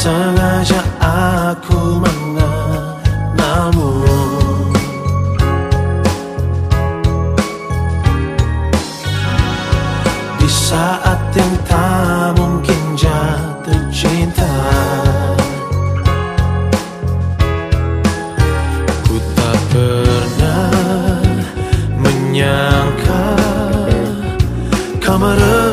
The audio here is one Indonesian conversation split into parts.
sengaja aku mengenalmu Di saat yang tak mungkin jatuh cinta Ku tak pernah menyangka merebut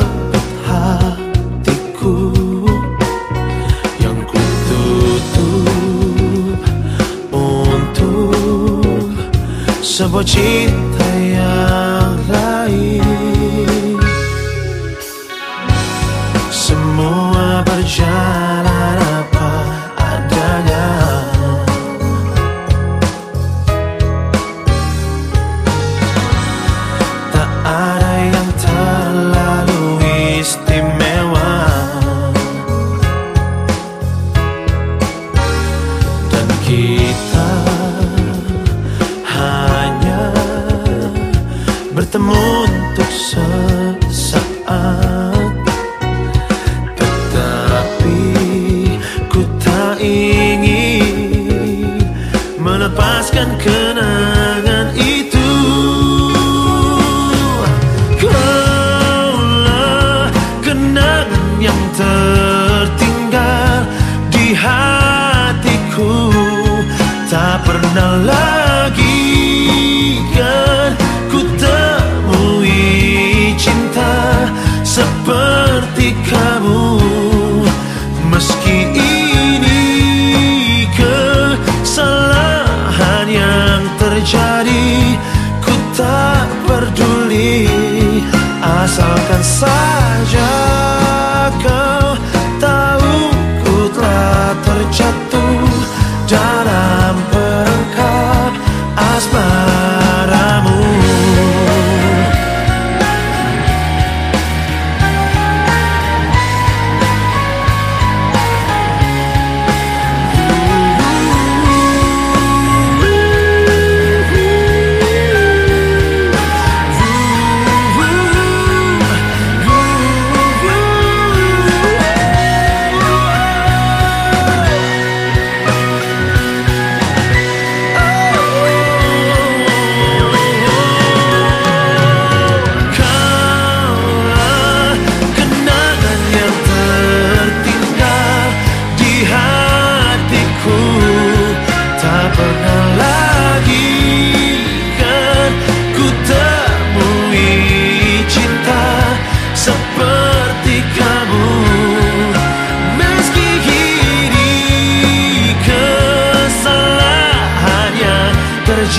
Sebuah cinta yang bertemu untuk sesaat. Tetapi ku tak ingin melepaskan kenangan itu. Kaulah kenangan yang tertinggal di hatiku. Tak pernah lagi terjadi Ku tak peduli Asalkan saja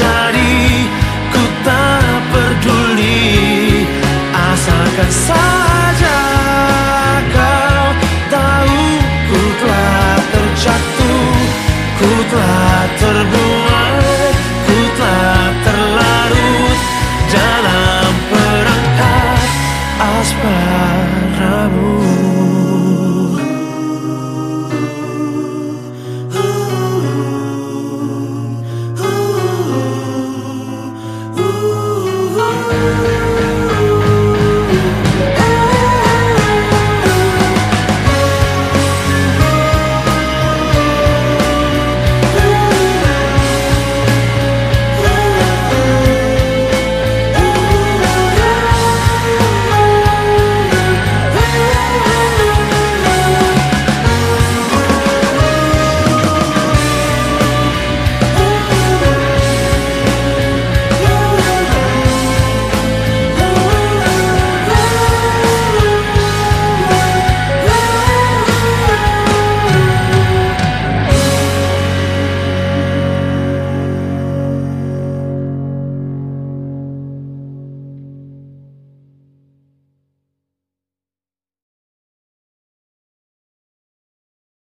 terjadi Ku tak peduli. Asalkan saja kau tahu Ku telah terjatuh Ku telah terbuai Ku telah terlarut Dalam perangkap asmara